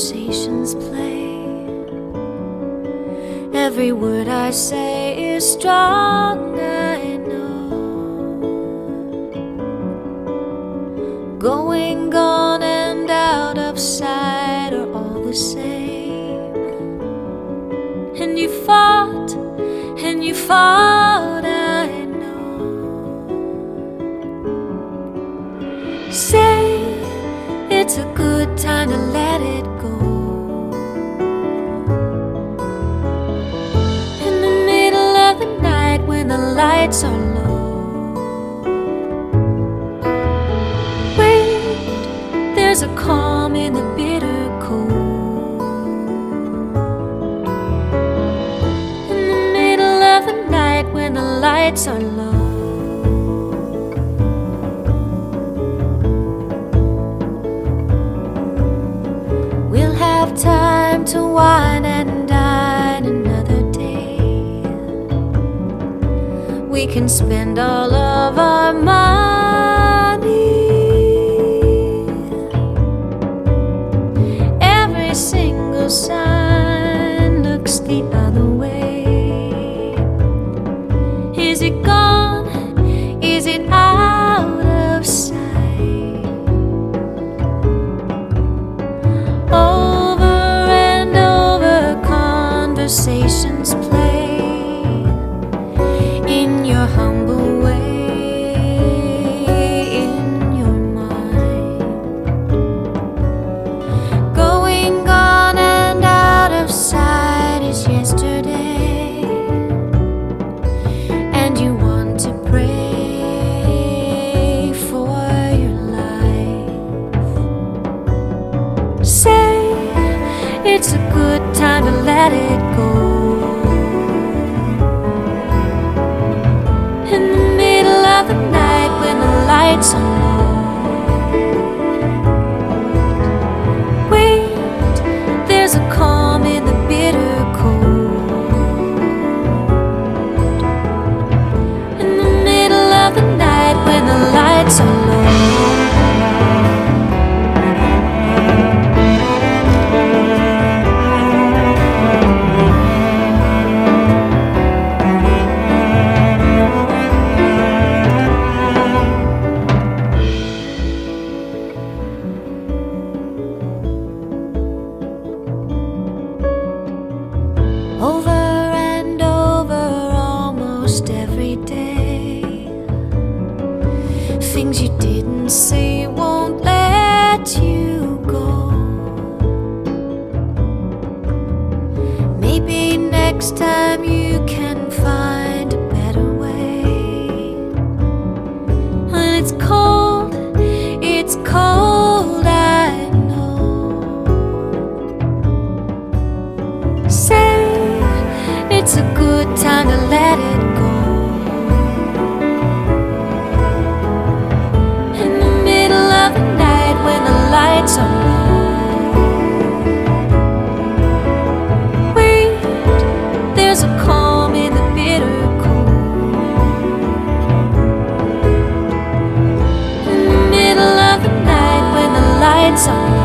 conversations play. Every word I say is strong, I know. Going on and out of sight are all the same. And you fought, and you fought, I know. Say it's a good time to let it. Lights are low. Wait, there's a calm in the bitter cold. In the middle of the night when the lights are low. We'll have time to wine We can spend all of our money. Every single sign looks the other way. Is it gone? Is it out of sight? Over and over, conversations Say it's a good time to let it go. Lights are day. Things you didn't say won't let you go. Maybe next time you can find a better way. When it's cold, it's cold, I know. Say it's a good time to let it song.